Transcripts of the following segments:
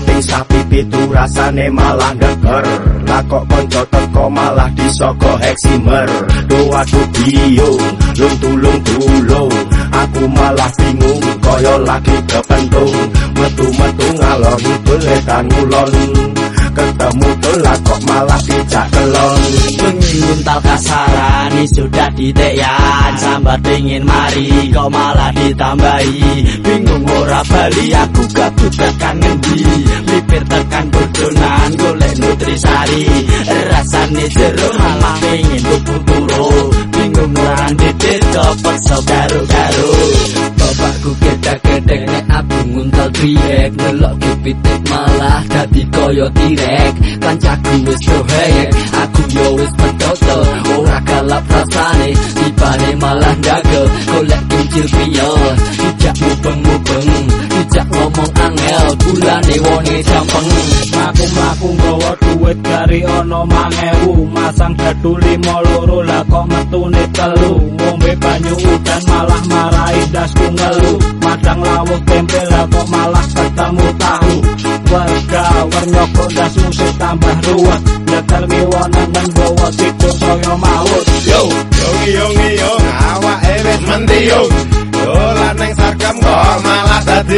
daging sapi pitu rasane malah ngeker lah kok konco teko malah disoko heksimer. Doa tu biung lung tulung tulung. Aku malah bingung koyo lagi kepentung. Metu metu ngalor ngidul edan ngulon ketemu telat kok malah tidak kelon menguntal kasarani sudah diteyan. Sambat ingin mari kok malah ditambahi? Bingung ora bali aku gabut tekan ngendi. Lipir tekan bodonan golek nutrisari. Rasane jero malah ingin tuku turu. Bingung ora ndedit cepet saudara-saudara bapakku kedak-kedek triyek nelok kepitik malah dadi koyo tirek kancaku wis dohek aku yo wis pedoto ora kalap rasane tibane malah ndagel. Golek kincir piyo dijak mubeng-mubeng dijak ngomong angel bulane wone jampeng aku mlaku nggawa duit dari ono mangewu masang dadu lima loro lah kok metune telu. Ngombe banyu udan malah marai dasku ngelu. Madang lawuh tempe lah kok malah ketemu tahu. Warga warnyoko das musik tambah ruwet. Nyetel ngiwanangan bawa tidur saya maut. Yo yongi yongi yong awak ewes mentiung dolan neng sarkem kok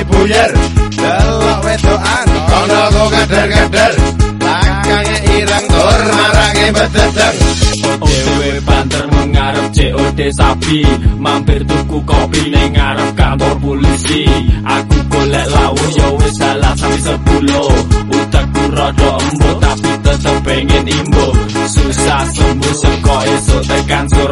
buyer delok wedokan kono kok kader-kader lakange ireng tur marange bededeng Dewe banter mengarep COD sapi. Mampir tuku kopi ning ngarep kantor polisi. Aku golek lawuh ya wis salah sampe sepuluh Utakku rada embo tapi tetep pengen imbo. Susah sembuh seko esok tekan sore